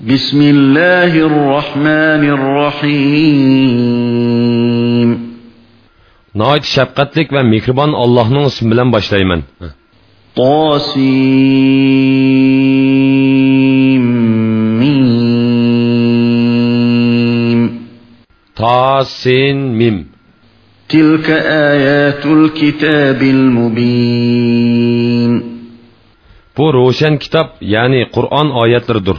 بسم الله الرحمن الرحيم Nəhayət şəfqətlik və mehriban Allah'ın ismi bilan başlayman. sin, mim. تلك آيات الكتاب المبين Bu roşan kitap, yani Kur'an ayetleridir.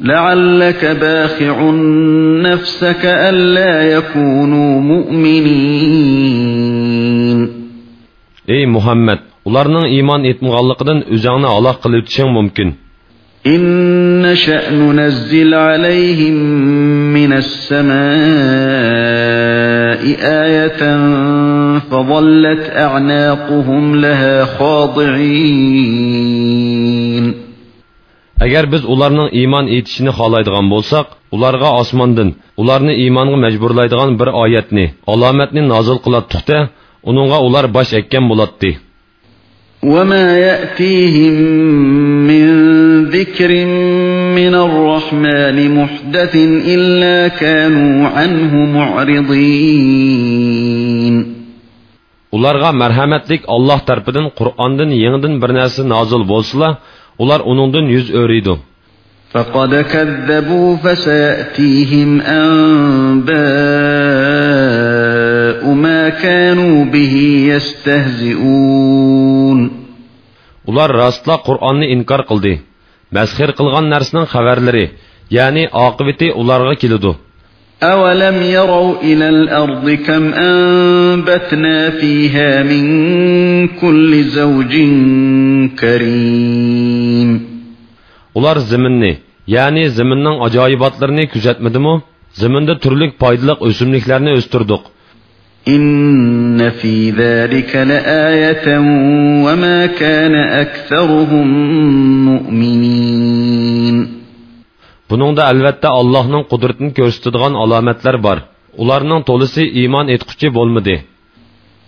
لعلك باخع نفسك ألا يكونوا مؤمنين Ey Muhammed, ularning iymon etmaganligidan o'zingni aloq qilib o'tishing mumkin. إن نشأ ننزل عليهم من السماء آية فظلت أعناقهم لها خاضعين Agar biz ularning iymon etishini xohlaydigan bo'lsak, ularga osmondan ularni iymonga majburlaydigan bir oyatni, alomatni nozil qilatdiqda, uningga ular bosh ekkan bo'ladi. وما يأتيهم من ذكر من الرحمن محدث إلا كانوا عنه معرضين Ularga marhamatlik Alloh tarafidan Qur'ondan yangidan bir narsa nozil bo'lsa, ular uningdan yuz o'riydi. فقد كذبوا فسيأتيهم أنباء ما كانوا به يستهزئون Ular rostla Qur'onni inkor qildi. Masxir qilgan narsaning xabarlari, ya'ni oqibati ularga keladi. أولم يروا إلى الأرض كم أنبتنا فيها من كل زوج كريم Ular ziminni, ya'ni ziminning ajoyibotlarini kuzatmadimi? Ziminda turli foydali o'simliklarni o'stirdik. إن في ذلك لآية وما كان أكثرهم مؤمنين Buningda albatta Allohning qudratini ko'rsatadigan alomatlar bor. Ularning to'lisi iymon etquchi bo'lmadi.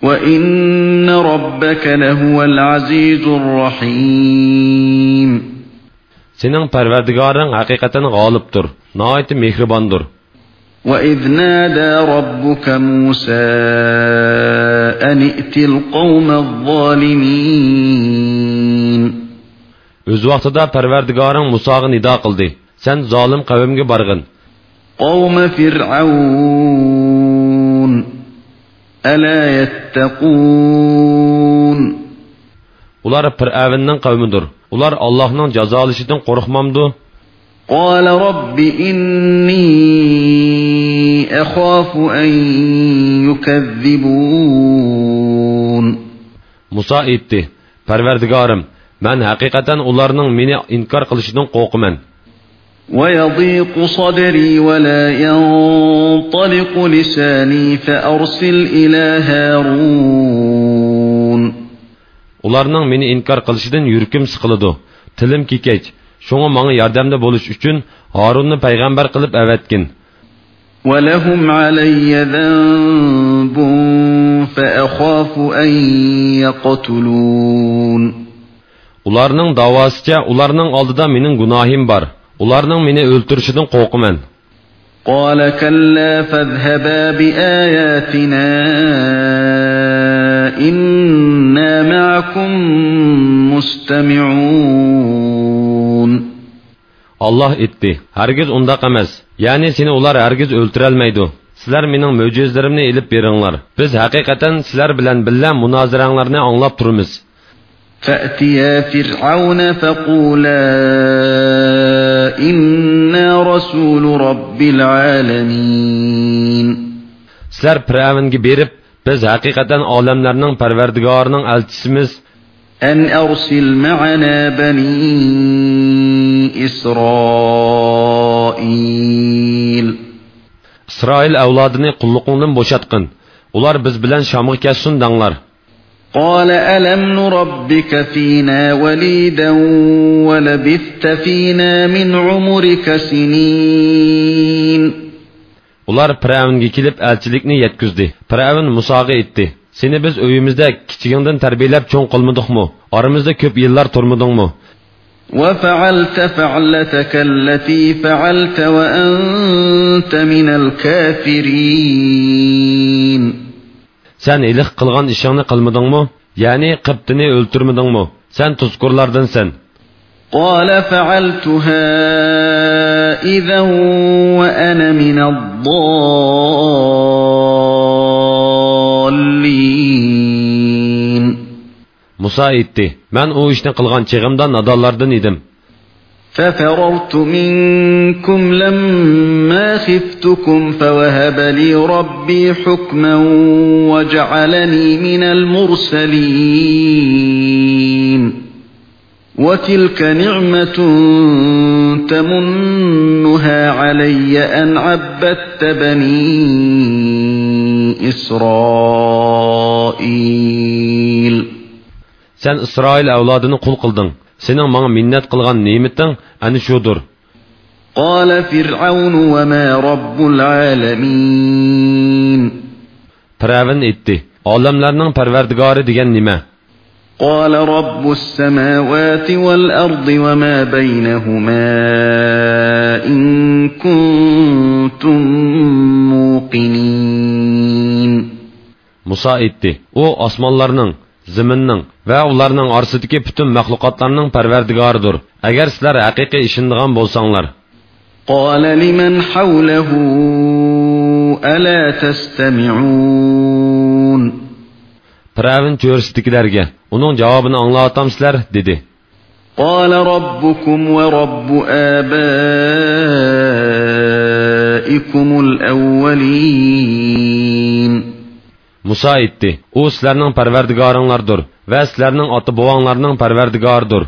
وإن ربك لهو العزيز الرحيم Sening Parvardigoring haqiqatan g'olibdir, nihoyat mehribondir. وإذ نادى ربك موسى أن ائت القوم الظالمين O'z vaqtida Parvardigoring Musoga nido qildi. Sen zolim qavmga borgin. قوم فرعون ألا يتقون Ular Fir'avnning qavmidir. Ular Allohning jazolashidan qo'rqmamdi. قال رب إني أخاف أن يكذبون Muso aytdi: Parvardigorim, men haqiqatan ularning meni inkor qilishidan qo'rqaman. ويضيق صدري ولا ينطلق لساني فأرسل إلى هارون Ularning meni inkor qilishidan yurkim siqiladi. Tilim kekech. Shunga menga yordamda bo'lish uchun Harunni payg'ambar qilib avatgin. ولهم علي ذنب فأخاف أن يقتلون Ularning davosicha ularning oldida mening gunohim bor. Ularning meni o'ltirishidan qo'rqaman. قال كلا فاذهبا بآياتنا إنا معكم مستمعون Allah aytdi: "Hargiz undaq emas. Ya'ni seni ular hargiz o'ltirolmaydi. Sizlar mening mo'jizalarimni elib beringlar. Biz haqiqatan sizlar bilan birga munoziranglarni anglab turamiz." فأتيا فرعون فقولا إنا رسول رب العالمين Sizlar Fir'avnga berib, biz haqiqatan olamlarning Parvardigorining elchisimiz أن أرسل معنا بني إسرائيل İsroil avlodini qulluqingdan bo'shatqin. Ular biz bilan Shamga kelsin danglar. قال ألم نربك فينا وليدا ولبثت فينا من عمرك سنين Ular Firavunga kelib elchilikni yetkizdi. Firavun Musoga aytdi: "Seni biz uyimizda kichigingdan tarbiyalab cho'ng qilmadikmi? Oramizda ko'p yillar turmadingmi? وفعلت فعلتك التي فعلت وأنت من الكافرين Sen ilik qilgan ishingni qilmadingmi? Ya'ni qibtini o'ltirmadingmi? Sen tuzkurlardansan. قال فعلتها إذا وأنا من الضالين Musa aytdi: "Men u ishni qilgan chig'imda nadonlardan edim." ففررت منكم لما خفتكم فوهب لي ربي حكما وجعلني من المرسلين وتلك نعمة تمنها علي أن عبدت بني إسرائيل Sen İsrail avlodini qul qilding. Sening menga minnat qilgan ne'mating ana shudir. قال فرعون وما رب العالمين Firavun aytdi: "Olamlarning parvardigori degan nima?" قال رب السماوات والأرض وما بينهما إن كنتم موقنين Musa aytdi: "U osmonlarning, zaminning va ularning orasidagi butun maxluqotlarning parvardigoridir. Agar sizlar haqiqiy ishonadigan bo'lsanglar." قال لمن حوله ألا تستمعون Firavun cho'rsidikilarga uning javobini anglatamsizlar dedi. قال ربكم ورب آبائكم الأولين Musa aytdi: "U sizlarning parvardigoringlardir va sizlarning ota-bobonglarning parvardigoridir."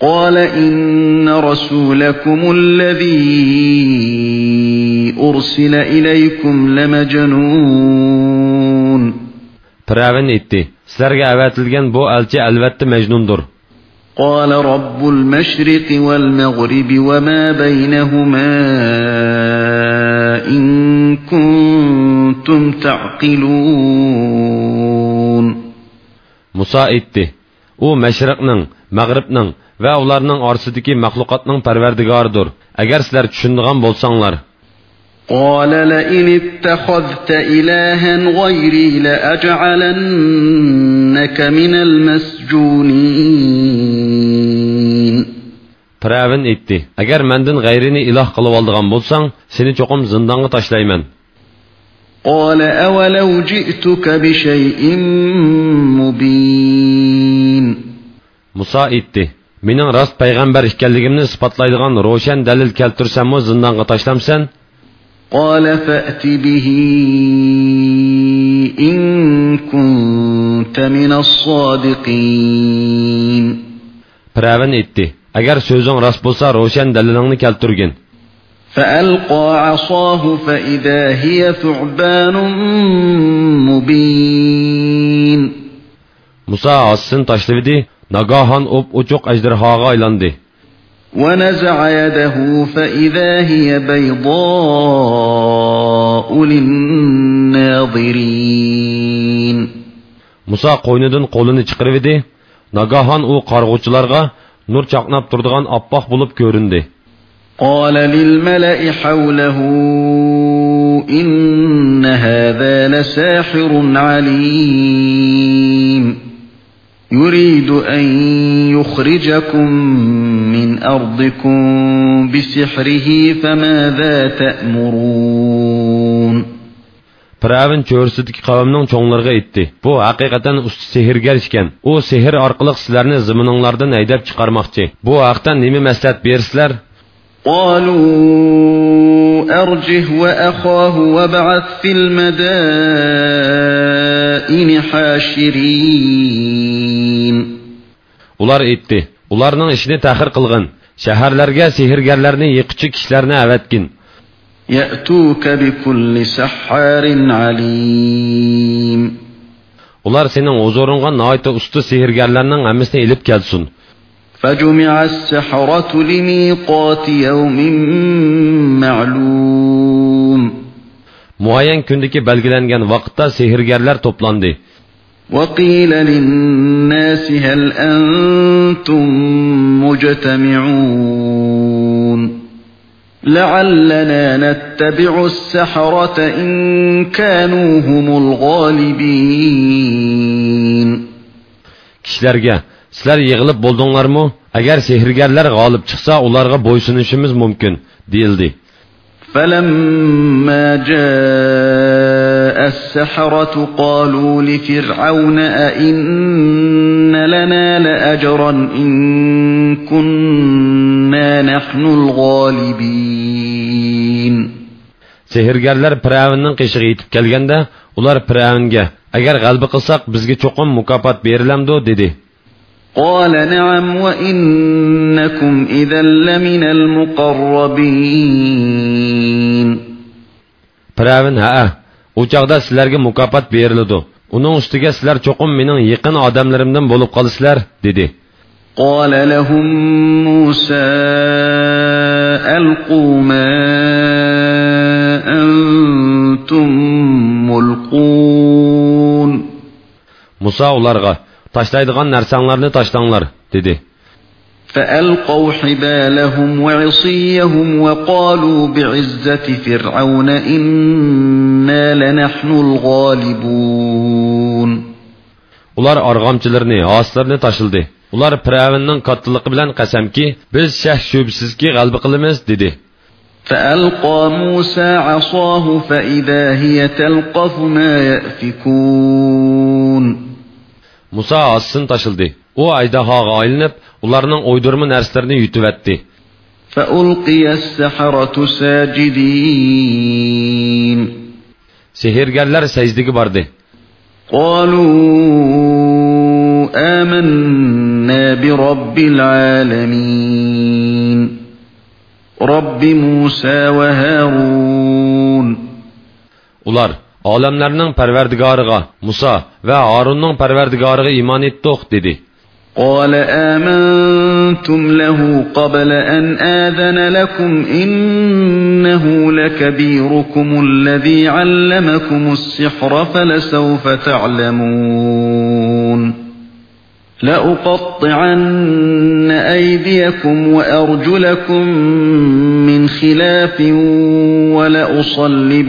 قال إن رسولكم الذي أرسل إليكم لمجنون Firavun aytdi: "Sizlarga avatilgan bu elchi albatta majnundir." قال رب المشرق والمغرب وما بينهما إن كنتم تعقلون Musa aytdi: "U mashriqning, mag'ribning va ularning orasidagi maxluqotning parvardigoridir. Agar sizlar tushunadigan bo'lsanglar." قال لئن اتخذت إلها غيري لأجعلنك من المسجونين Firavun aytdi: "Agar mendan g'ayrini iloh qilib oldigan bo'lsang, seni cho'qim zindonga tashlayman." قال أولو جئتك بشيء مبين Musa aytdi: "Mening rost payg'ambar ekanligimni isbotlaydigan ro'shan dalil keltirsammi zindonga tashlamsan?" قال فأت به إن كنت من الصادقين Firavun aytdi: "Agar so'zing rost bo'lsa, ro'shan dalilingni keltirgin." فألقى عصاه فإذا هي ثعبان مبين Musa ossin tashladi, nagahan op uchuq ajdarhoga aylandi. ونزع يده فإذا هي بيضاء للناظرين Musa qo'ynidan qo'lini chiqarib nagahan u qarg'uvchilarga nur chaqnab turadigan oppoq bo'lib ko'rindi. قال للملأ حوله إن هذا لساحر عليم يريد أن يخرجكم من أرضكم بسحره فماذا تأمرون Firavun cho'rsidagi qavmning cho'nglarga aytdi. Bu haqiqatan usti sehrgar ekan. U sehr orqali sizlarni zimininglardan haydab chiqarmoqchi. Bu haqda nima maslahat bersizlar? قالوا أرجه وأخاه وابعث في المدائن حاشرين Ular aytdi. Ularning ishini ta'xir qilgin. Shaharlarga sehrgarlarni yiqichi kishilarni avatgin. يأتوك بكل سحار عليم Ular sening huzuringga noita usti sehrgarlarning hammasini ilib kelsin. فجمع السحرة لميقات يوم معلوم. Muayyan kundagi belgilangan vaqtda sehrgarlar to'plandi. وقيل للناس هل أنتم مجتمعون؟ لعلنا نتبع السحرة إن كانوا هم الغالبين. Kishilarga sizlar yig'ilib bo'ldinglarmi agar sehrgarlar g'olib chiqsa ularga bo'ysunishimiz mumkin deyildi فلما جاء السحرة قالوا لفرعون أئن لنا لأجرا إن كنا نحن الغالبين sehrgarlar piravnning qishig'i yetib kelganda ular piravnga agar g'alba qilsak bizga cho'qim mukofot berilamdi dedi قال نعم وإنكم إذا لمن المقربين piravn ha u chog'da sizlarga mukofot beriladi uning ustiga sizlar cho'qim mening yaqin odamlarimdan bo'lib qolasizlar dedi قال لهم موسى ألقوا ما أنتم ملقون muso ularga tashlaydigan narsanglarni tashlanglar dedi فألقوا حبالهم وعصيهم وقالوا بعزة فرعون إنا لنحن الغالبون ular arg'amchilarni hoslarni tashildi ular piravnning kattaligi bilan qasamki biz shak shubsizki g'alba qilamiz dedi فألقى موسى عصاه فإذا هي تلقف ما يأفكون muso ossin tashildi u ajdahoga aylanib ularning o'ydirma narslarini yutivatdi فألقي السحرة ساجدين sehrgarlar sajdaga bordi قالوا آمنا برب العالمين رب موسى وهارون ular olamlarning parvardigoriga muso va horunning parvardigoriga iymon etdiq dedi قال آمنتم له قبل أن آذن لكم إنه لكبيركم الذي علمكم السحر فلسوف تعلمون لأقطعن أيديكم وأرجلكم من خلاف ولأصلبنكم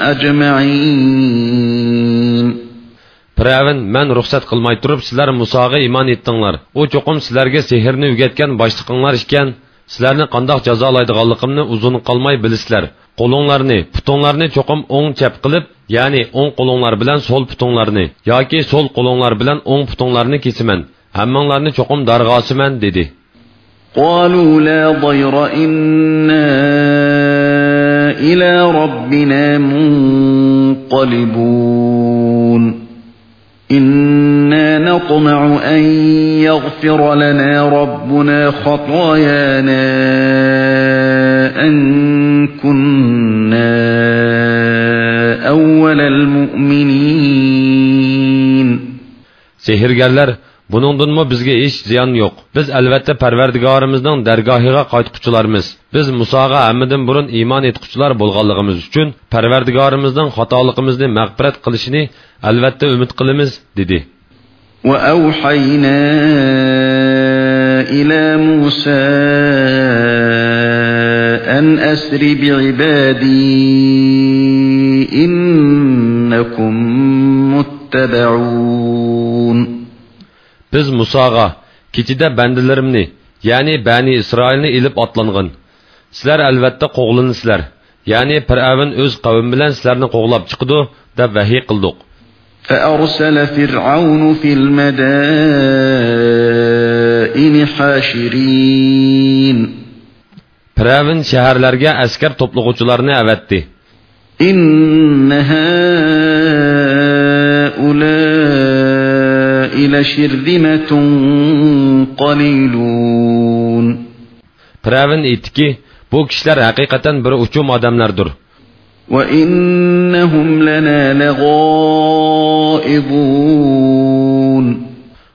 أجمعين Piravin, mən ruxsat qılmay turib sizlar Musaga iman etdinglar. O çoxum sizlarga sehrni ügetgan başlıqınlar ikən, sizlarni qandaq jazolaydiganligimni uzun qalmay bilisizlar. Qo'linglarni, putinglarni cho'qim o'ng chap qilib, ya'ni o'ng qo'linglar bilan so'l putinglarni yoki so'l qo'linglar bilan o'ng putinglarni kesiman. Hammanglarni cho'qim darg'osiman dedi. قالوا لا ضير إنا إلى ربنا منقلبون إنا نطمع أن يغفر لنا ربنا خطايانا أن كنا أول المؤمنين. Sehrgarlar Buningdanmi bizga hech ziyon yo'q. Biz albatta Parvardigorimizning dargohiga qaytquchilarmiz. Biz Musoga hammadan burun iymon etquchilar bo'lganligimiz uchun Parvardigorimizning xatoligimizni mag'firat qilishini albatta umid qilamiz, dedi. Va auhayna ila Musa an asri bi ibadi innakum muttabaun Biz Musoga kechida bandalarimni, ya'ni Bani Isroilni ilib otlangan. Sizlar albatta qo'g'linsizlar. Ya'ni Fir'avn o'z qavmi bilan sizlarni qo'g'lab chiqdi deb vahiy qildik. فأرسل فرعون في المدائن حاشرين Fir'avn shaharlarga askar to'plag'uvchilarni avatdi. إن هؤلاء لشرذمة قليلون Fir'avn aytdiki, bu kishilar haqiqatan bir uchum odamlardir. وإنهم لنا لغائظون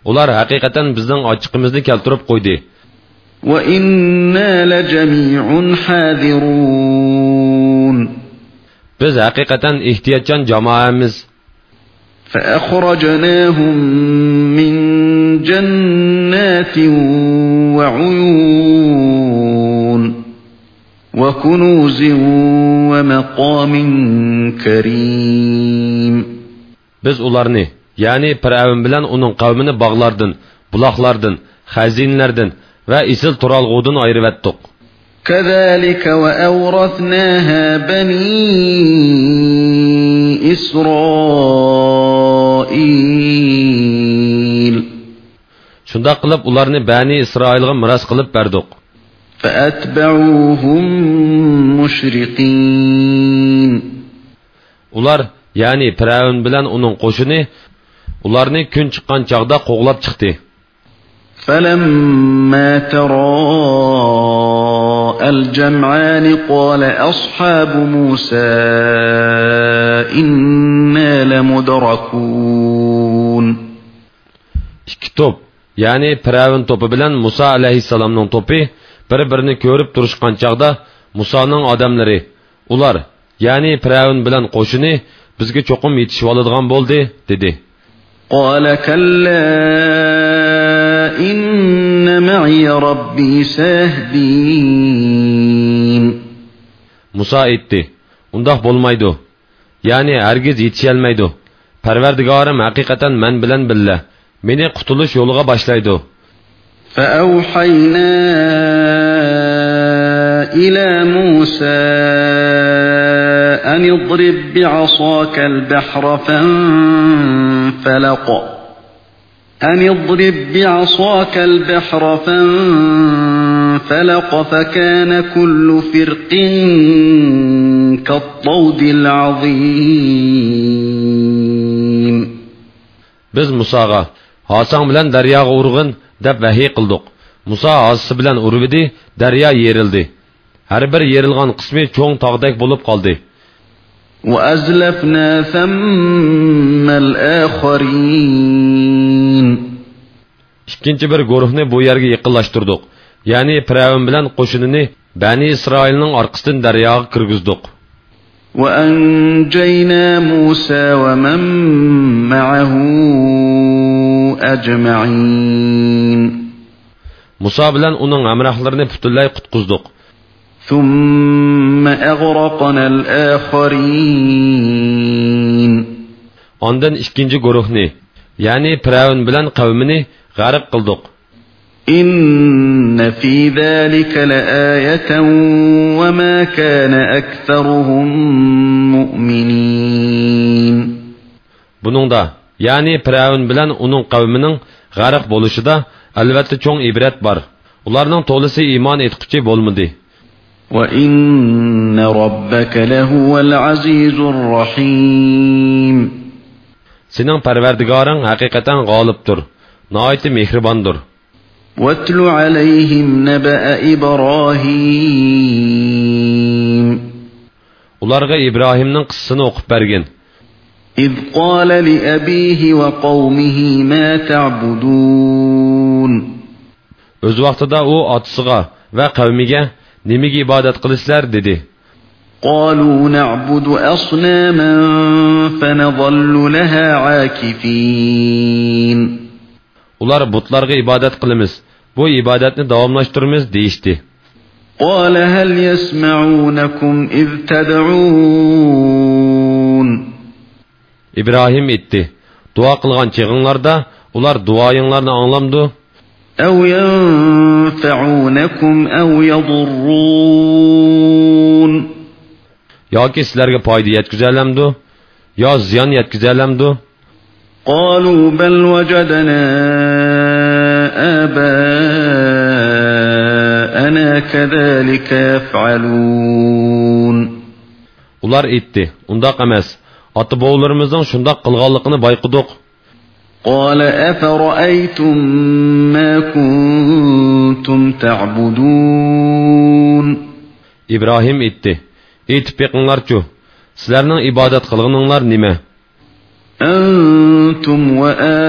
Ular haqiqatan bizning ochiqimizni keltirib qo'ydi. وإنا لجميع حاذرون Biz haqiqatan ehtiyotchan jamoamiz. فأخرجناهم من جنات وعيون وكنوز ومقام كريم Biz ularni, ya'ni Firavun bilan uning qavmini bog'lardan, buloqlardan, xazinlardan va isil turalg'udan ayirib etdik. كذلك وأورثناها بني إسرائيل Shundaq qilib ularni Bani Isroilga miros qilib berdik. فأتبعوهم مشرقين Ular, ya'ni Firavun bilan uning qo'shini ularni kun chiqqan chog'da qo'g'lab chiqdi. فلما الجمعان قال أصحاب موسى إنا لمدركون ikki to'p ya'ni piravin to'pi bilan muso alayhissalomning to'pi bir birini ko'rib turishgan chog'da musoning odamlari ular ya'ni piravin bilan qo'shini bizga cho'qim yetishib oladigan bo'ldi dedi قال كلا muso aytdi undoq bo'lmaydi ya'ni hargiz yetisholmaydi parvardigorim haqiqatan man bilan billa meni qutulish yo'liga boshlaydi فأوحينا إلى موسى أن اضرب بعصاك البحر فانفلق أن اضرب بعصاك البحر فانفلق فكان كل فرق كالطود العظيم بز مساغا حسان بلن داريا غورغن دب وحي قلدوك مسا حسان بلن اروبدي دريا يرلدي هر بر يرلغان قسمي چون تاغدك بولوب قلدي وأزلفنا ثم الآخرين. شكينت بر گروهنه بو يرگه يقلاشتردوك يعني پراون بلن قوشنني بني اسرائيلنن ارقستن درياغ كرگزدوك وأنجينا موسى ومن معه أجمعين. موسى بلن اونن امرحلرن پتلاي قطقزدوك ثم أغرقنا الآخرين ondan ikkinchi guruhni ya'ni piravin bilan qavmini g'arq qildik إن في ذلك لآية وما كان أكثرهم مؤمنين buningda ya'ni piravin bilan uning qavmining g'arq bo'lishida albatta cho'ng ibrat bor ularning to'lisi iymon etquchi bo'lmadi وإن ربك لهو العزيز الرحيم. سنن پروردگارن حقيقتن غالب تر نايت مهربان در واتل عليهم نبأ إبراهيم. ولارغا إبراهيمنن قصصını оқып берген إذ قال لأبيه وقومه ما تعبدون. Öz vaqtida u otisiga va qavmiga nimaga ibodat qilishlar dedi قالوا نعبد أصناما فنظل لها عاكفين ular butlarga ibodat qilamiz bu ibodatni davomlashtiramiz deyishdi قال هل يسمعونكم إذ تدعون ibrohim aytdi duo qilgan chig'inglarda ular duoyinglarni anglamdi أو ينفعونكم أو يضرون yoki sizlarga foyda yetkazalamdi yo ziyon yetkazalamdi قالوا بل وجدنا آباءنا كذلك يفعلون ular aytdi undoq emas ota bovlarimizning shundoq qilganligini bayqidiq قال أفرأيتم ما كنتم تعبدون؟ إبراهيم إتتي إتبقنلار جو سلرنن إبادت خلغننلار نمى أنتم وآباؤكم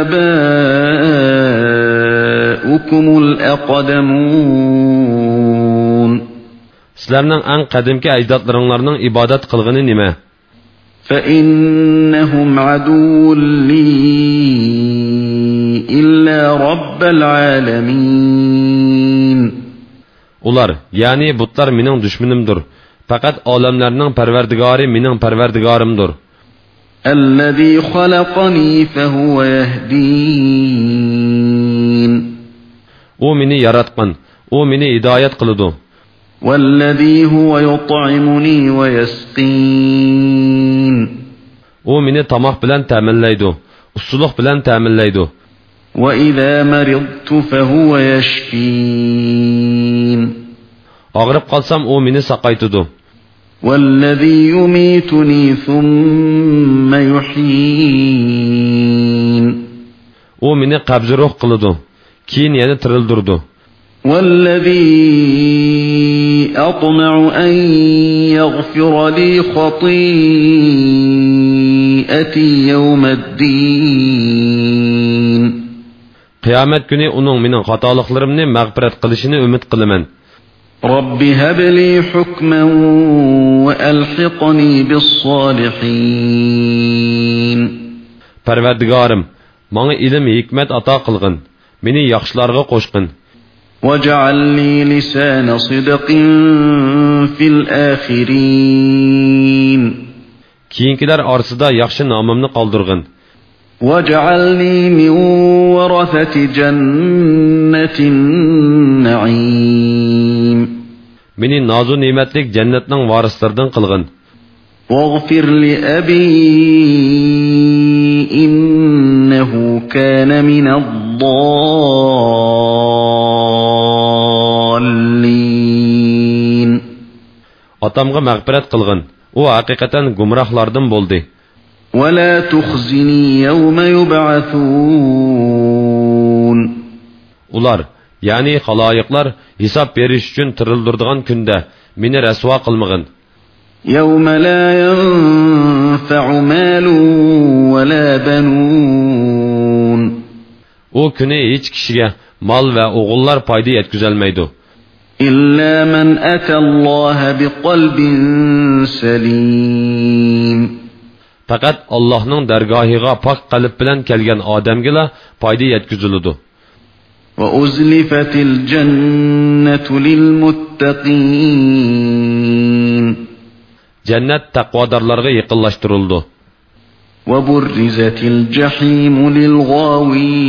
الأقدمون. سلرنن أن قدمك أجدادلرنن إبادت خلغنن نمى فإنهم عدو لي إلا رب العالمين ular ya'ni butlar mening dushmanimdir faqat olamlarning parvardigori mening parvardigorimdir الذي خلقني فهو يهدين u meni yaratgan u meni hidoyat qiladi والذي هو يطعمني ويسقين. أو مني تماق بلان تاملايدو اصولوخ بلان تاملايدو وإذا مرضت فهو يشفين. أغرب قلسام أو مني ساقايتدو والذي يميتني ثم يحيين. أو مني قبض روح قلدو كين يعني ترلدردو والذي أطمع أن يغفر لي خطيئتي يوم الدين. قيامت günü من benim hatalıklarımı mağfiret kılışını ümit kılımın. رب هب لي حكما وألحقني بالصالحين. پروردگارم من علم حكمت عطا قلغن مني يخشلارغا قوشقن واجعل لي لسان صدق في الآخرين. كينكدر أرصد يخشى نامم نقالدرغن واجعلني من ورثة جنة النعيم. من نازو نيمتلك جنة وارستردن قلغن واغفر لأبي إنه كان من الضالين. Otamga mag'firat qilg'in u haqiqatan gumrohlardan bo'ldi ولا تخزني يوم يبعثون ular ya'ni xaloyiqlar hisob berish uchun tirildirdigan kunda meni rasvo qilmag'in يوم لا ينفع مال ولا بنون u kuni hech kishiga mol va o'g'illar foyda yetkazolmaydi إلا من أتى الله بقلب سليم. فقط الله نون درگاهی غا پاک قلب بلن کلگن آدم گلا پایده یت وأزلفت الجنة للمتقين. جنة تقوى دارلارغا يقلاشترولدو وبرزت الجحيم للغاوين.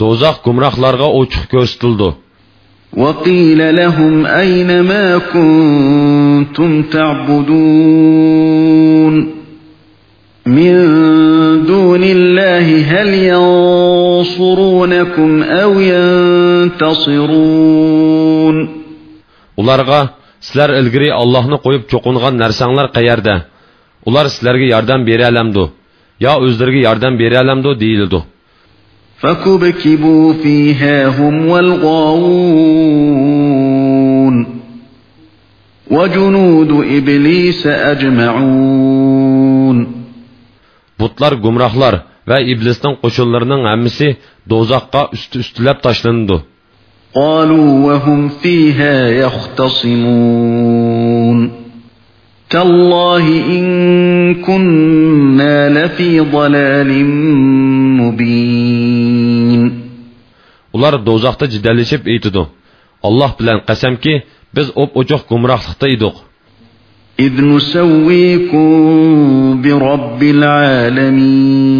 Do'zax gumrohlarga ochiq ko'rsatildi وقيل لهم أين ما كنتم تعبدون من دون الله هل ينصرونكم أو ينتصرون ularga sizlar ilgari allohni qo'yib cho'qingan narsanglar qayerda ular sizlarga yordam bera olamdi yo o'zlariga yordam bera olamdi deyildi فكبكبوا فيها هم والغاوون وجنود إبليس أجمعون butlar gumrohlar va iblisning qo'shinlarining hammasi do'zaxqa usti ustilab tashlandi قالوا وهم فيها يختصمون تالله إن كنا لفي ضلال مبين ular do'zaxda jidallashib aytidi alloh bilan qasamki biz o'p o'choq gumrohlikda edik إذ نسويكم برب العالمين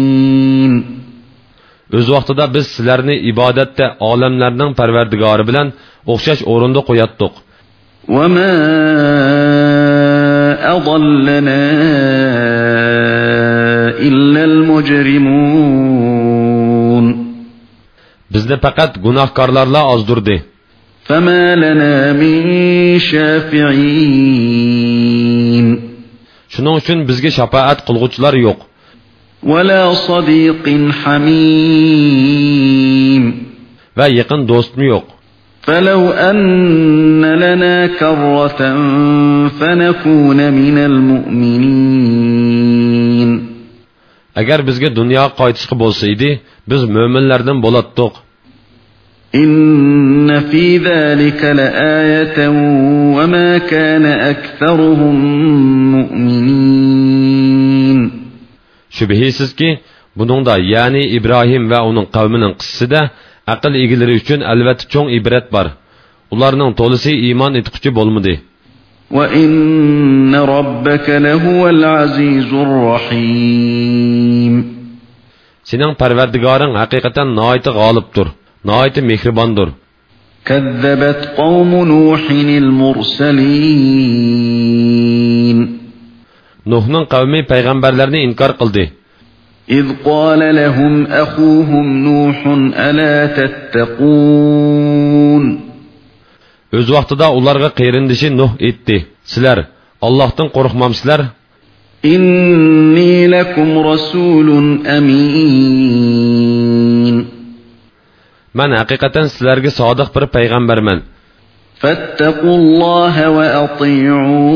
bilan o'xshash o'rinda qo'yatdiq وما أضلنا إلا المجرمون bizni faqat gunohkorlarla ozdirdi فما لنا من شافعين shuning uchun bizga shafoat qilg'uvchilar yo'q ولا صديق حميم va yaqin do'stim yo'q فلو أن لنا كرة فنكون من المؤمنين Agar bizga dunyoga qaytishga bo'lsa edi biz mo'minlardan bo'latdiq إن في ذلك لآية وما كان أكثرهم مؤمنين Shubhisizki, buningda ya'ni Ibrohim va uning qavmining qissasida aql egalari uchun albatta cho'ng ibrat bor. Ularning to'lisi iymon etquchi bo'lmadi. وإن ربك لهو العزيز الرحيم سنان پروردگارن حقيقتا نايت غالب تر نايت مهربان دور كذبت قوم نوح المرسلين نوحنن قومي پیغمبرلرن انكار قلدي إذ قال لهم أخوهم نوح ألا تتقون O'z vaqtida ularga qeyrindishi Nuh etdi. Sizlar Allohdan qo'rqmamsizlar? إني لكم رسول أمين Man haqiqatan sizlarga sodiq bir payg'ambarman. فاتقوا الله وأطيعون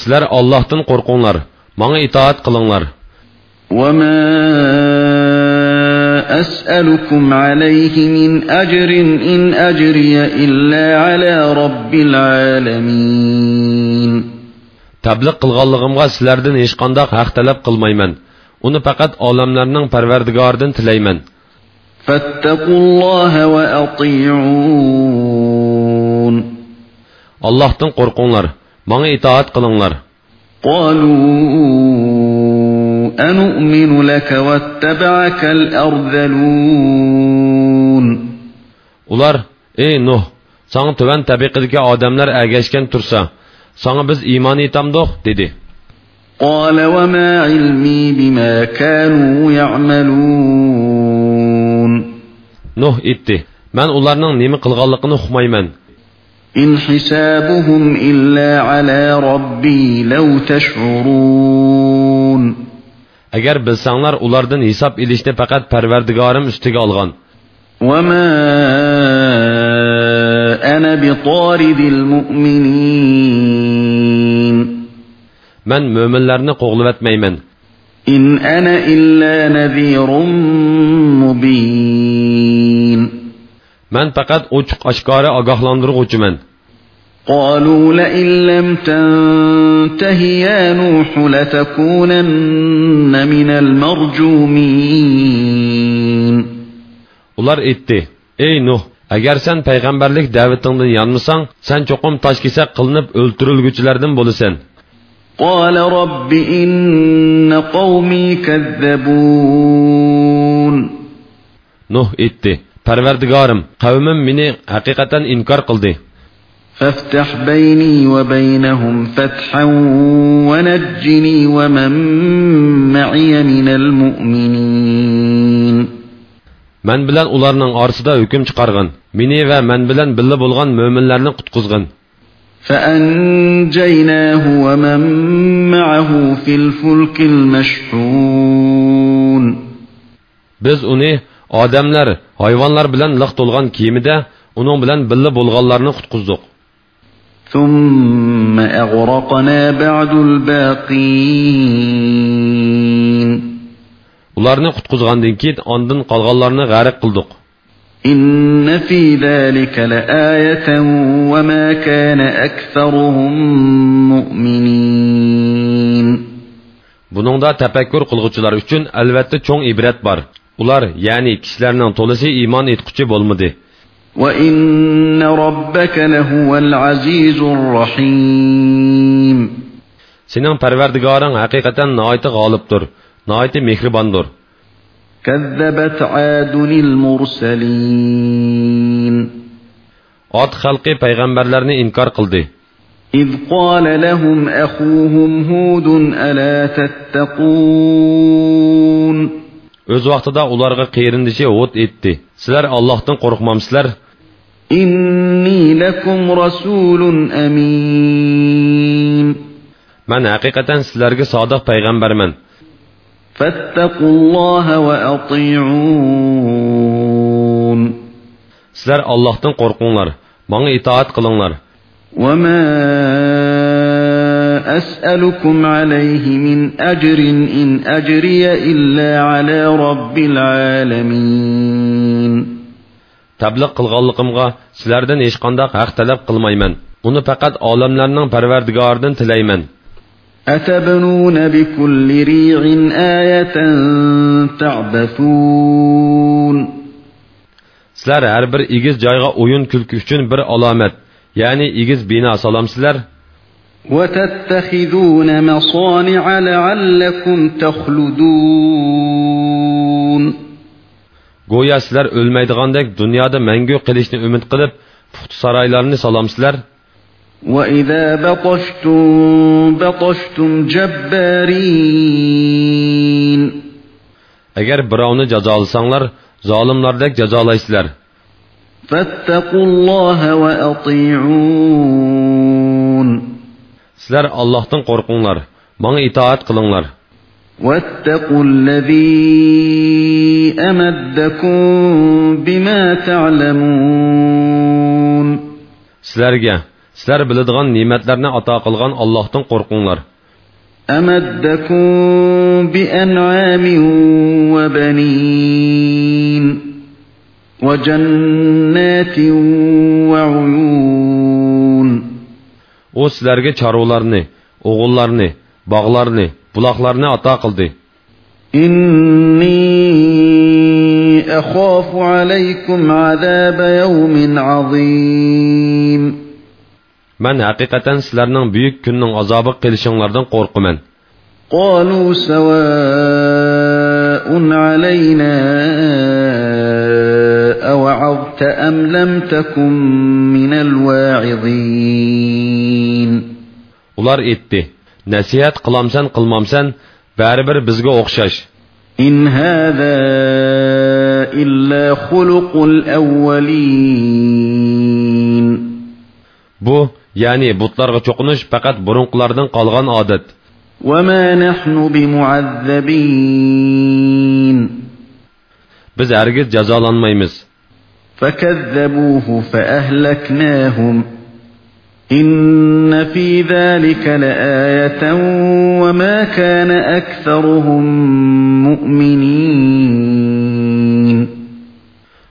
Sizlar Allohdan qo'rqinglar, menga itoat qilinglar. وما أسألكم عليه من أجر إن أجري إلا على رب العالمين. تبلغ قلغلغم غسلردن إشقندق حق تلب قلميمن أنا فقط عالملرنن پروردگاردن تليمن فاتقوا الله وأطيعون. الله تنقر قرقونلار مانا إطاعت قلنلار قالوا أنؤمن لك واتبعك الأرذلون Ular: "Ey Nuh, sana tuvan tabiqidagi odamlar agashgan tursa, sana biz iymon etamdoq" dedi. قال وما علمي بما كانوا يعملون Nuh etdi: "Men ularning nima qilganligini uqmayman. إن حسابهم إلا على ربي لو تشعرون Agar bilsanglar, ulardan hisob ilishni faqat Parvardigorim ustiga olgan. وما أنا بطارد المؤمنين Men mo'minlarni qo'g'livatmayman. إن أنا إلا نذير مبين Men faqat ochiq oshkora ogohlantiruvchiman. قالوا لئن لم تنته يا نوح لتكونن من المرجومين Ular aytdi: "Ey Nuh, agar sen payg'ambarlik da'vatingdan yonmasang, sen cho'qim toshkesa qilinib o'ltirilguchilardan bo'lasan." قال رب إن قومي كذبون Nuh aytdi: "Parvardigorim, qavmim meni haqiqatan inkor qildi. فافتح بيني وبينهم فتحا ونجني ومن معي من المؤمنين. من بلن اولارنن ارسدا حكم چقارغن مني و من بلن بلل بولغان مؤمنلرنن قتقزغن فانجيناه ومن معه في الفلك المشحون. biz uni odamlar hayvonlar bilan liq to'lgan kiyimida uning bilan billa bo'lganlarni ثم أغرقنا بعد الباقين Ularni qutqizgandan keyin ondan qolganlarni g'arq qildik. إن في ذلك لآية وما كان أكثرهم مؤمنين Buningda tafakkur qilguvchilar uchun albatta cho'ng ibrat bor. Ular, ya'ni kishilarning to'lisi iymon etquchi bo'lmadi. وإن ربك لهو العزيز الرحيم. سنن پروردگارن حقيقتا نايت غالب دور نايت مهربان دور كذبت عاد المرسلين. عاد خلقي پیغمبرلرني انكار قلدي إذ قال لهم أخوهم هود ألا تتقون؟ O'z vaqtida ularga qeyrindishi o't etdi. Sizlar Allohdan qo'rqmamsizlar? إني لكم رسول أمين Men haqiqatan sizlarga sodiq payg'ambarman. فاتقوا الله وأطيعون Sizlar Allohdan qo'rqinglar, menga itoat qilinglar. وما أسألكم عليه من أجر إن أجري إلا على رب العالمين tabliq qilganligimga sizlardan hech qanday haq talab qilmayman uni faqat olamlarning parvardigoridan tilayman أتبنون بكل ريع آية تعبثون sizlar har bir egiz joyga o'yin kulki uchun bir alomat ya'ni egiz bino solamsizlar وتتخذون مصانع لعلكم تخلدون. گویا سیلر اولمیدگان دک دنیا ده منگو قلیش نی قلب فخت سرایلرنی سلام سیلر و اذا بطشتم بطشتم جبارین اگر براونی جزالسانلار ظالملار دک جزالای سیلر فاتقوا الله وأطيعون. Sizlar allohdan qo'rqinglar manga itoat qilinglar واتقوا الذي أمدكم بما تعلمون sizlarga sizlar biladigan ne'matlarni ato qilgan allohdan qo'rqinglar أمدكم بأنعام وبنين وجنات وعيون u sizlarga chorvalarni o'g'illarni bog'larni buloqlarni ato qildi أخاف عليكم عذاب يوم عظيم man haqiqatan sizlarning buyuk kunning azobi qilishinglardan qo'rqaman قالوا سواء علينا أوعظت أم لم تكن من الواعظين ular aytdi nasihat qilamsan qilmamsan baribir bizga o'xshash إن هذا إلا خلق الأولين bu ya'ni butlarga cho'qinish faqat burunqilardan qolgan odat وما نحن بمعذبين biz hargiz jazolanmaymiz فكذبوه فأهلكناهم إن في ذلك لآية وما كان أكثرهم مؤمنين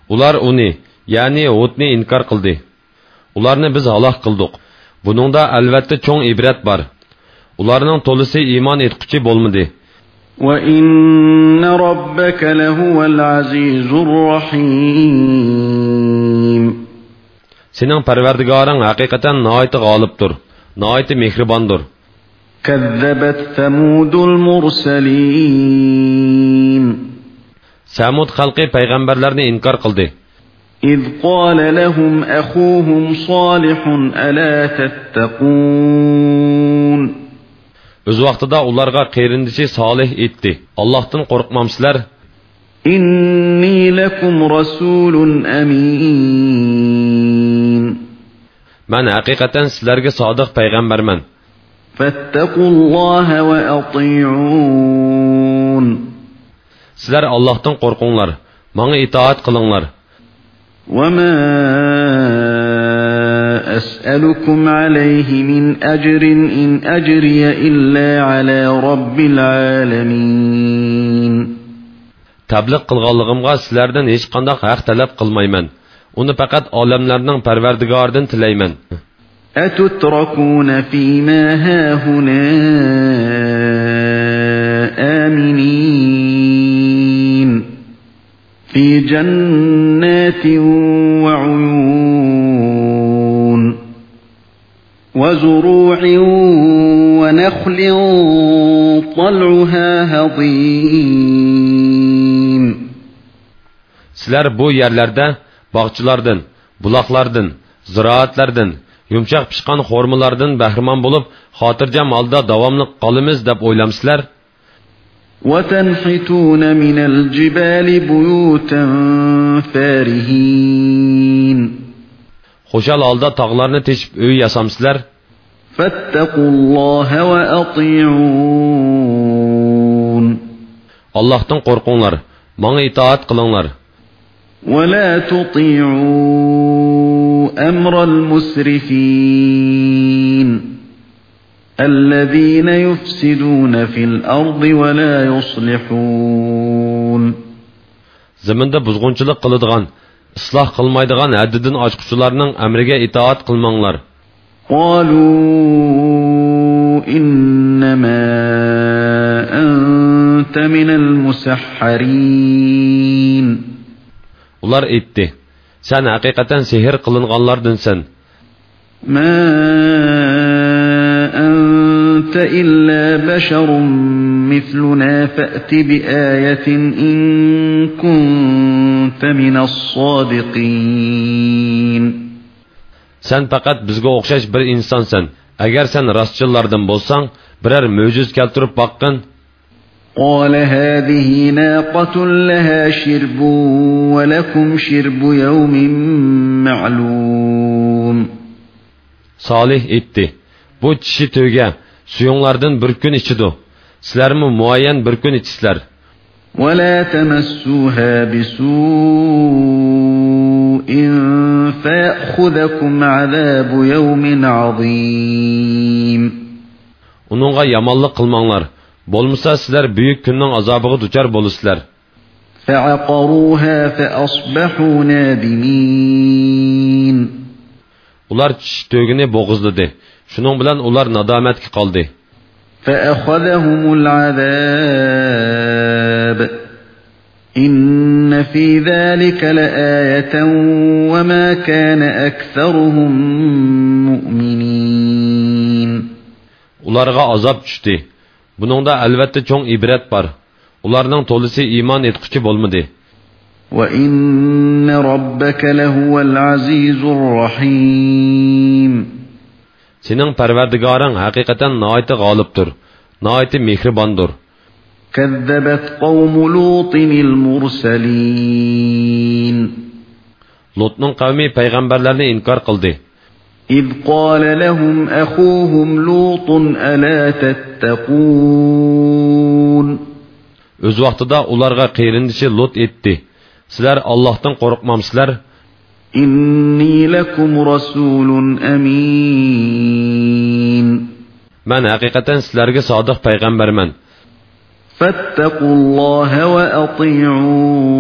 ular uni ya'ni hudni inkor qildi ularni biz halok qildik buningda albatta cho'ng ibrat bor ularning to'lisi iymon etquchi bo'lmadi وإن ربك لهو العزيز الرحيم sening parvardigoring haqiqatan noiti g'olibdir noiti mehribondir كذبت ثمود المرسلين samud xalqi payg'ambarlarni inkor qildi إذ قال لهم أخوهم صالح ألا تتقون o'z vaqtida ularga qerindishi solih aytdi allohdan qo'rqmamsizlar إني لكم رسول من حقیقة سلرگ صادق پیغمبر من فاتقوا الله وأطيعون. سلر الله تن قرقون لر من اطاعت قلن لر وما أسألكم عليه من أجر إن أجري إلا على رب العالمين. تبلغ قلغالغمغا سلردن هیچ قندق حق تلب قلمايمن من uni faqat olamlarning parvardigoridan tilayman أتتركون فيما هاهنا آمنين في جنات وعيون وزروع ونخل طلعها هضيم sizlar bu yerlarda bog'chilardan buloqlardan ziroatlardan yumshoq pishqan xo'rmalardan bahramon bo'lib xotirjam holda davomli qolamiz deb o'ylamsizlar وتنحتون من الجبال بيوتا فارهين xushal holda tog'larni teshib uy yasamsizlar فاتقوا الله وأطيعون allohdan qo'rqinglar manga itoat qilinglar ولا تطيعوا أمر المسرفين الذين يفسدون في الأرض ولا يصلحون زمن ده بزغنچلق قلدغان إصلاح قلمايدغان عددن عشقشلارنن أمرگه إطاعت قلمانلار قالوا إنما أنت من المسحرين ular aytdi san haqiqatan sehr qilinganlardansan ما أنت إلا بشر مثلنا فأت بآية إن كنت من الصادقين Sen faqat bizga o'xshash bir insonsan. Agar sen rostchillardan bo'lsang, biror mo'jiz keltirib boqqin. قال هذه ناقة لها شرب ولكم شرب يوم معلوم Salih aytdi: Bu kishi to'yga suyunglardan bir kun ichidi. Sizlarmi muayyan bir kun ichisizlar. ولا تمسوها بسوء فيأخذكم عذاب يوم عظيم Uningga yomonlik qilmanglar. Bo'lmasa sizlar buyuk kunning azobiga duchor bo'lasizlar. فعقروها فأصبحوا نادمين Ular kishi to'ygini bo'g'izladi. Shuning bilan ular nadomatga qoldi. فأخذهم العذاب إن في ذلك لآية وما كان أكثرهم مؤمنين Ularga azob tushdi. Buningda albatta cho'ng ibrat bor. Ularning to'lisi iymon etquchi bo'lmadi. وإن ربك لهو العزيز الرحيم Sening Parvardigoring haqiqatan noiti g'olibdir, noiti mehribondir. كذبت قوم لوط المرسلين Lotning qavmi payg'ambarlarni inkor qildi. إذ قال لهم أخوهم لوط ألا تتقون O'z vaqtida ularga qiyrindishi Lot etdi. Sizlar Allohdan qo'rqmamsizlar? إني لكم رسول أمين Men haqiqatan sizlarga sodiq payg'ambarman. فاتقوا الله وأطيعون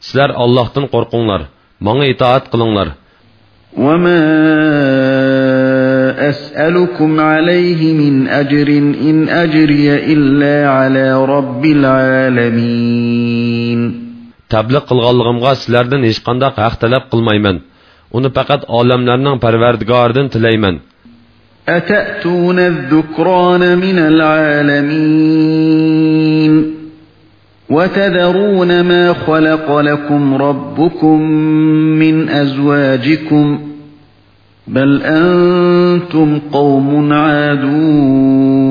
Sizlar Allohdan qo'rqinglar, menga itoat qilinglar. وما أسألكم عليه من أجر إن أجري إلا على رب العالمين تبلغ الغلغم غاس لردن إش قندق أختلاب قل ميمن ونو فقط عالم لرنن پرورد غاردن تليمن أتأتون الذكران من العالمين وتذرون ما خلق لكم ربكم من أزواجكم بل أنتم قوم عادون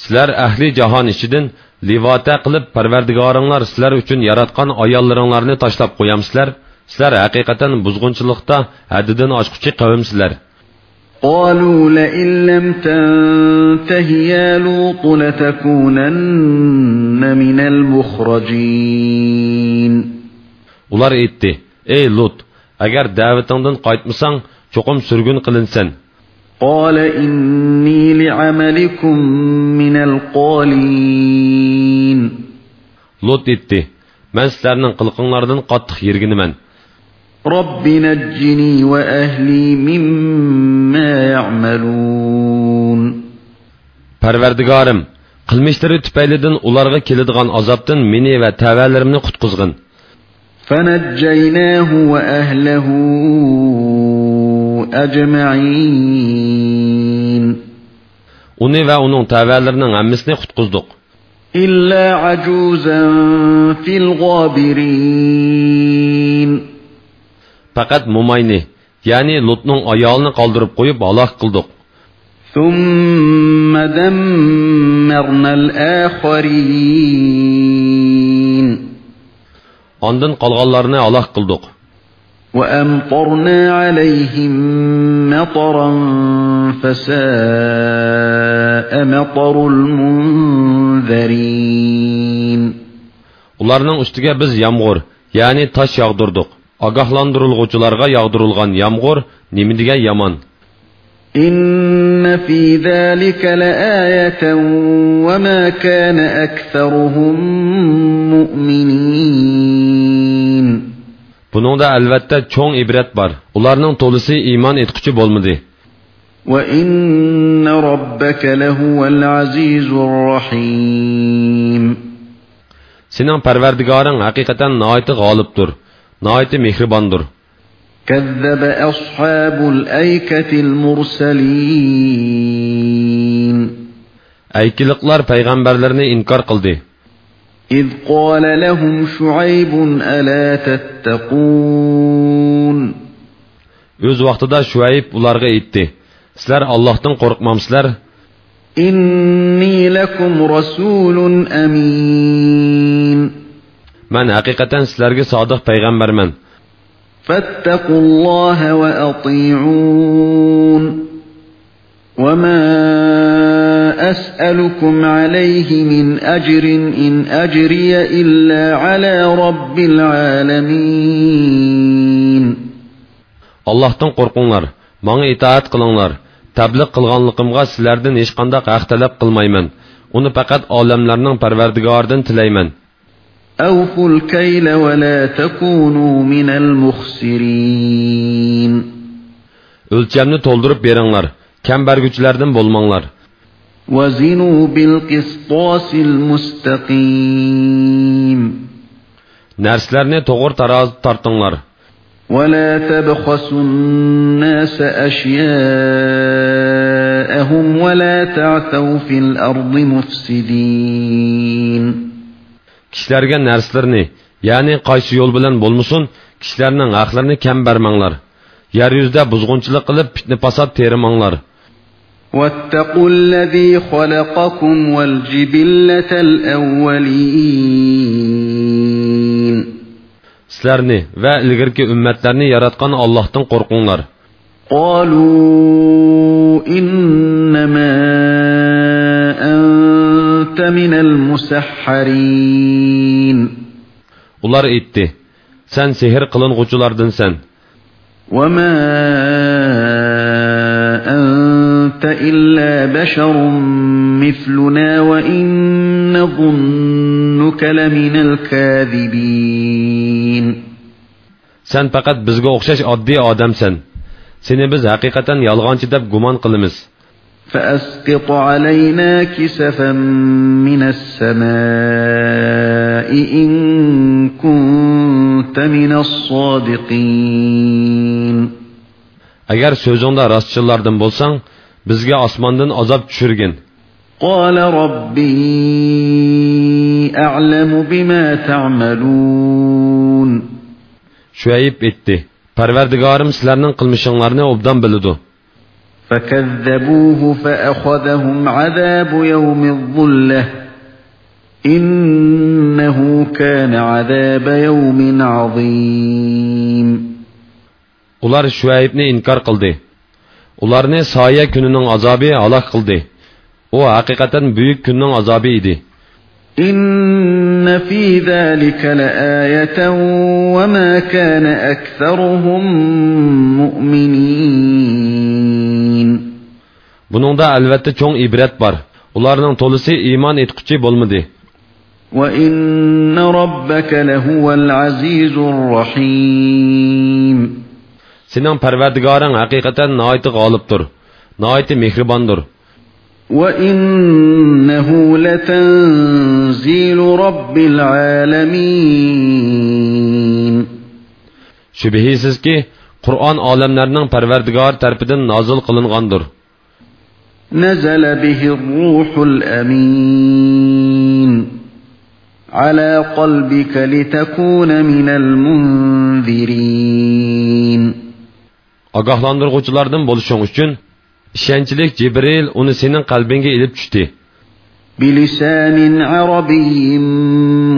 Sizlar ahli jahon ichidan livota qilib Parvardigoringlar sizlar uchun yaratgan ayollaringlarni tashlab qo'yamsizlar. Sizlar haqiqatan buzg'unchilikda haddidan oshquchi qavmsizlar. قالوا لئن لم تنته يا لوط لتكونن من المخرجين Ular aytdi: "Ey Lut, agar da'vatingdan qaytmasang, cho'qim surgun qilinsan." قال إني لعملكم من القالين Lut aytdi: "Men sizlarning qilqinglardan qattiq yerginiman. رب نجني وأهلي مما يعملون پروردگارم قلمشتر تپیلدن اولارغا کلدغان عذابتن منی و تاوالرمنی قطقزغن. فنجیناه و اهله اجمعین و اونون تاوالرنن همیسنی قطقزدق. إلا عجوزا في الغابرين Faqat Mumayni, ya'ni Lutning ayolini qoldirib qo'yib halok qildik. ثم دمرنا الآخرين Ondan qolganlarni halok qildik. وأمطرنا عليهم مطرا فساء مطر المنذرين Ularning ustiga biz yomg'ir, ya'ni tosh yog'dirdik. Ogohlantirilg'uvchilarga yog'dirilgan yomg'ir nima degan yomon. إن في ذلك لآية وما كان أكثرهم مؤمنين Buningda albatta cho'ng ibrat bor. Ularning to'lisi iymon etquchi bo'lmadi. وإن ربك لهو العزيز الرحيم Sening Parvardigoring haqiqatan nihoyat g'olibdir, nihoyat mehribondir. كذب أصحاب الأيكة المرسلين Aykiliklar payg'ambarlarni inkor qildi. إذ قال لهم شعيب ألا تتقون O'z vaqtida Shuayb ularga aytdi: "Sizlar Allohdan qo'rqmamsizlar? إني لكم رسول أمين Men haqiqatan sizlarga sodiq payg'ambarman. فاتقوا الله وأطيعون وما أسألكم عليه من أجر إن أجري إلا على رب العالمين Allohdan qo'rqinglar, menga itoat qilinglar. Tabliq qilganligimga sizlardan hech qanday haq talab qilmayman. Uni faqat olamlarning Parvardigoridan tilayman. أوفوا الكيل ولا تكونوا من المخسرين to'ldirib beringlar. Kam berguchilardan bo'lmanglar. وزنوا بالقسطاس المستقيم Narsalarni to'g'ri taroz tortinglar. ولا تبخسوا الناس أشياءهم ولا تعثوا في الأرض مفسدين Kishilarga narsalarni, ya'ni qaysi yo'l bilan bo'lmasin, kishilarning haqlarini kam bermanglar. Yer yuzida buzg'unchilik qilib fitna fasod terimanglar. واتقوا الذي خلقكم والجبلة الأولين va ilgirki ummatlarni yaratgan Allohdan qo'rqinglar. قالوا إنما أنت من المسحرين Ular aytdi: "Sen sehr qiling'uvchilardansan. وما أنت إلا بشر مثلنا وإن نظنك لمن الكاذبين Sen faqat bizga o'xshash oddiy odamsan. Seni biz haqiqatan yolg'onchi deb gumon qilamiz. فأسقط علينا كسفا من السماء إن كنت من الصادقين Agar so'zingda rostchilardan bo'lsang, bizga osmondan azob tushirgin. قال ربي أعلم بما تعملون Shuayb aytdi: Parvardigorim sizlarning qilmishinglarni obdan biladi. فكذبوه فأخذهم عذاب يوم الظلة إنه كان عذاب يوم عظيم Ular Shuaybni inkor qildi. Ularni soya kunining azobi halok qildi. U haqiqatan buyuk kunning azobi edi. إن في ذلك لآية وما كان أكثرهم مؤمنين Buningda albatta cho'ng ibrat bor. Ularning to'lisi iymon etquchi bo'lmadi. وإن ربك لهو العزيز الرحيم Sening Parvardigoring haqiqatan nihoyat g'olibdir, nihoyat mehribondir. وإنه لتنزيل رب العالمين Shubhisizki, Qur'on olamlarning Parvardigor tarafidan nozil qilingandir. نزل به الروح الأمين على قلبك لتكون من المنذرين Ogohlantiruvchilardan bo'lishing uchun ishonchlik Jibril uni sening qalbingga ilib tushdi. بلسان عربي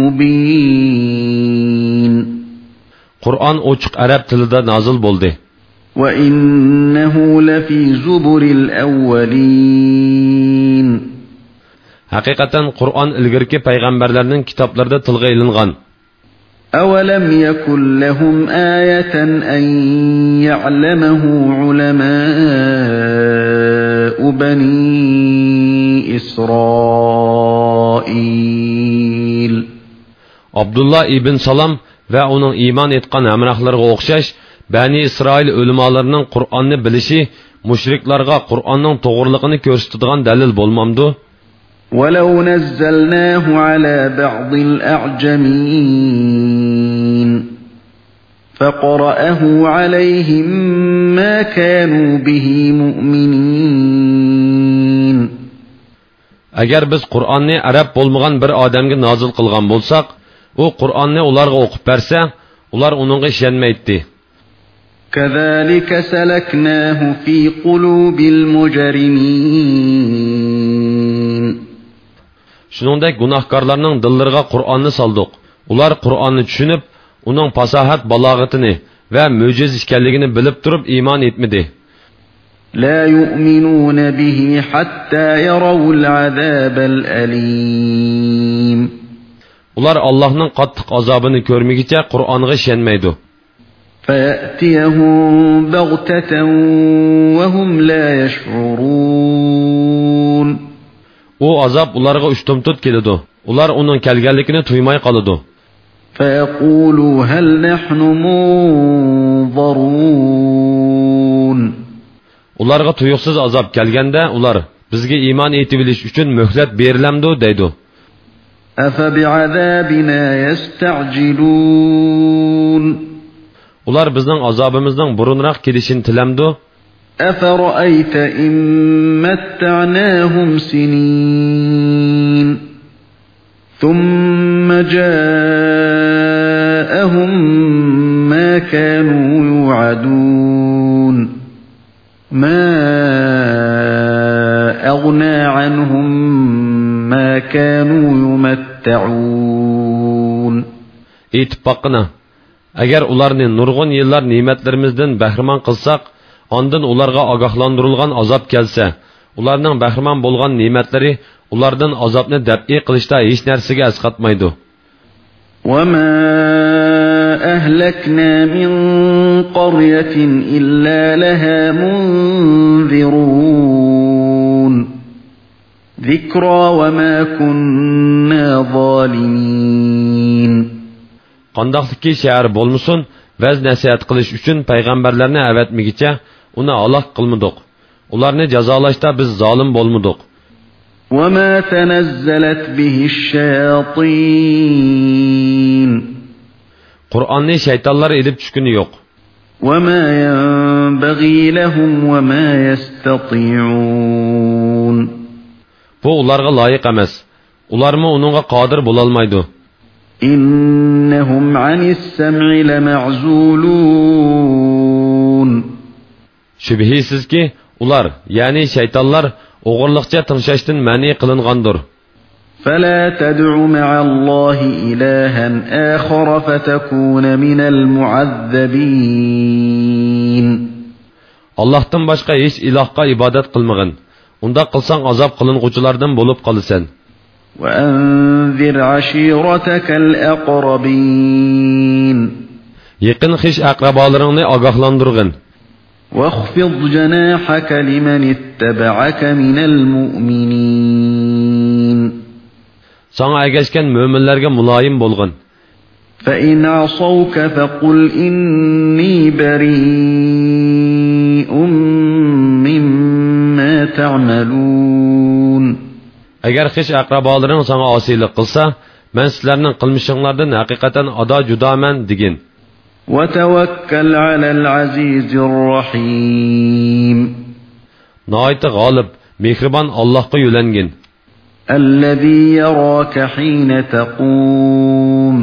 مبين Qur'on ochiq arab tilida nozil bo'ldi. وإنه لفي زبر الأولين حقيقة قرآن الغركي پیغمبرلرنن كتابلرده تلغي لنغان أولم يكن لهم آية أن يعلمه علماء بني إسرائيل. عبد الله بن سلام ve onun iman etkan emrahları okşaş, Bani Isroil ulamolarning Qur'onni bilishi mushriklarga Qur'onning to'g'riligini ko'rsatadigan dalil bo'lmamdi? ولو نزلناه على بعض الأعجمين فقرأه عليهم ما كانوا به مؤمنين agar biz qur'onni arab bo'lmagan bir odamga nozil qilgan bo'lsak u qur'onni ularga o'qib bersa ular uningga ishonmaydi كذلك سلكناه في قلوب المجرمين shuningdek gunohkorlarning dillariga qur'onni soldik ular qur'onni tushunib uning fasohat balog'atini va mo'jiz ekanligini bilib turib iymon etmadi لا يؤمنون به حتى يروا العذاب الأليم ular allohning qattiq azobini ko'rmagicha qur'onga ishonmaydi فيأتيهم بغتة وهم لا يشعرون u azob ularga uchtumtut keladi ular uning kelganligini tuymay qoladi فيقولوا هل نحن منظرون ularga tuyuqsiz azob kelganda ular bizga iymon etib bilish uchun muhlat berilamdi deydi أفبعذابنا يستعجلون ular bizning azobimizning burunroq kelishini tilamdi. أفرأيت إن متعناهم سنين ثم جاءهم ما كانوا يوعدون ما أغنى عنهم ما كانوا يمتعون boqqina agar ularni nurg'un yillar ne'matlarimizdan bahramon qilsak ondan ularga ogohlantirilgan azob kelsa ularning bahramon bo'lgan ne'matlari ulardan azobni dab'iy qilishda hech narsaga asqatmaydi وما أهلكنا من قرية إلا لها منذرون ذكرى وما كنا ظالمين qandoqliki shahar bo'lmasin vaz nasihat qilish uchun payg'ambarlarni avatmigicha uni halok qilmadik ularni jazolashda biz zolim bo'lmadik وما تنزلت به الشياطين qur'onni shaytonlar edib tushguni yo'q وما ينبغي لهم وما يستطيعون bu ularga loyiq emas ularmi uningga qodir إنهم عن السمع لمعزولون shubhisizki ular ya'ni shaytonlar o'g'irliqcha tingshashdan ma'ni qilingandir فلا تدع مع الله إلها آخر فتكون من المعذبين allohdan boshqa hech ilohga ibodat qilmag'in unda qilsang azob qiling'uvchilardan bo'lib qolasan وأنذر عشيرتك الأقربين. yaqin xish aqrabolaringni ogohlantirg'in واخفض جناحك لمن اتبعك من المؤمنين. sana agashgan mo'minlarga muloyim bo'lg'in فإن عصوك فقل إني بريء مما تعملون. Agar xish aqrabolaring sana osiylik qilsa man sizlarning qilmishinglardan haqiqatan ado judoman degin وتوكل على العزيز الرحيم noiti g'olib mehribon allohga yo'langin الذي يراك حين تقوم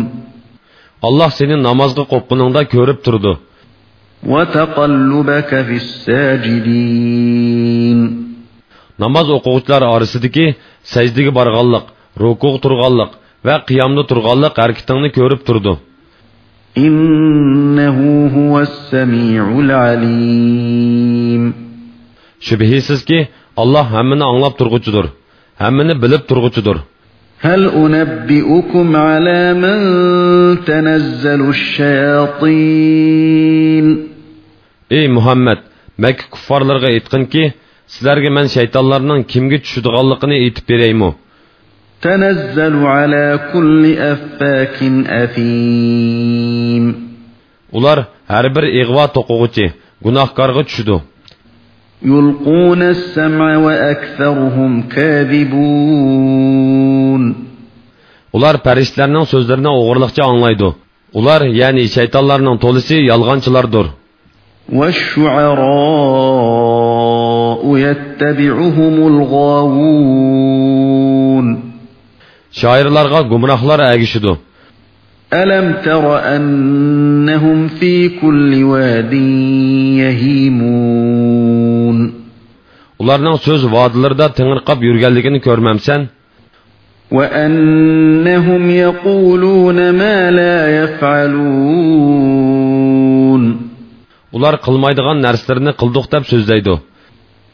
alloh seni namozga qo'pqiningda ko'rib turdi وتقلبك في الساجدين namoz o'quvchilar orasidagi sajdaga borganlik ruku turganlik va qiyomda turganlik harakatingni ko'rib turdi إنه هو السميع العليم shubhisizki alloh hammani anglab turg'uchidir hammani bilib turg'uchidir هل أنبئكم على من تنزل الشياطين ey muhammad makka kuffarlarga aytqinki sizlarga man shaytonlarning kimga tushadiganligini aytib beraymi تنزل على كل أفاك أثيم ular har bir ig'vo to'qig'uchi gunohkorga tushidi يلقون السمع وأكثرهم كاذبون ular farishtalarning so'zlarini o'g'irliqcha anglaydi ular ya'ni shaytonlarning to'lisi yolg'onchilardir والشعراء يتبعهم الغاوون shoirlarga gumrohlar agishidi ألم تر أنهم في كل واد يهيمون ularning so'z vodilarida tingirqab yurganligini ko'rmamsan وأنهم يقولون ما لا يفعلون ular qilmaydigan narsalarni qildiq deb so'zlaydi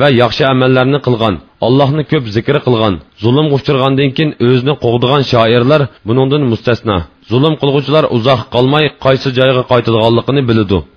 va yaxshi amallarni qilgan allohni ko'p zikr qilgan zulm uchirgandan keyin o'zini qo'g'digan shoirlar buningdan mustasno zulm qilg'uvchilar uzoq qolmay qaysi joyga qaytadiganligini biladi